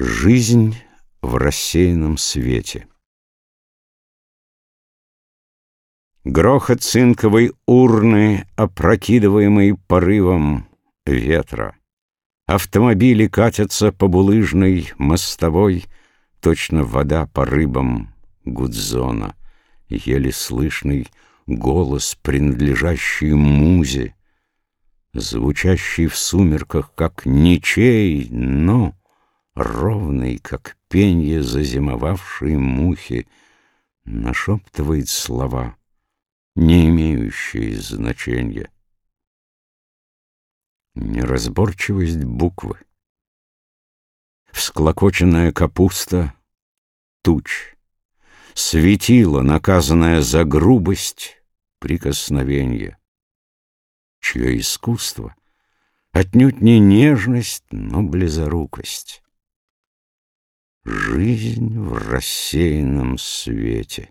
Жизнь в рассеянном свете Грохот цинковой урны, опрокидываемый порывом ветра. Автомобили катятся по булыжной мостовой, Точно вода по рыбам Гудзона. Еле слышный голос, принадлежащий музе, Звучащий в сумерках, как ничей, но ровный, как пенье зазимовавшей мухи, нашептывает слова, не имеющие значения. Неразборчивость буквы, всклокоченная капуста туч, светило, наказанное за грубость прикосновения, чье искусство отнюдь не нежность, но близорукость. Жизнь в рассеянном свете.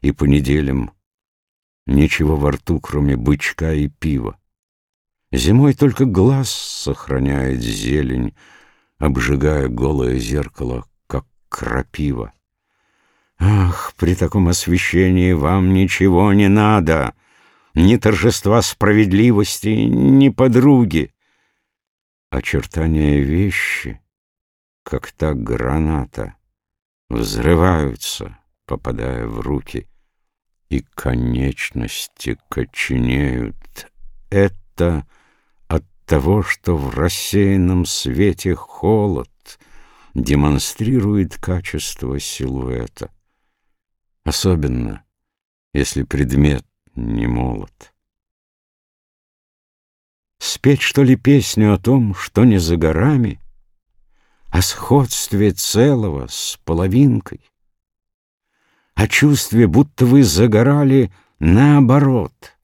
И по неделям ничего во рту, кроме бычка и пива. Зимой только глаз сохраняет зелень, обжигая голое зеркало, как крапива. Ах, при таком освещении вам ничего не надо, ни торжества справедливости, ни подруги. Очертания вещи как та граната, взрываются, попадая в руки, и конечности коченеют. Это от того, что в рассеянном свете холод демонстрирует качество силуэта. Особенно, если предмет не молод. Спеть, что ли, песню о том, что не за горами, о сходстве целого с половинкой, о чувстве, будто вы загорали наоборот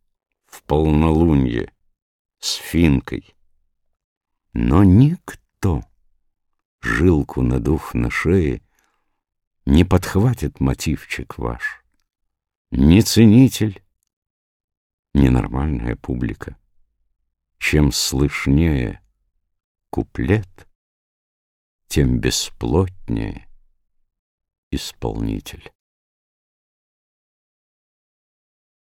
в полнолунье с финкой. Но никто, жилку надув на шее, не подхватит мотивчик ваш. Ни ценитель, ни нормальная публика. Чем слышнее куплет, тем бесплотнее исполнитель.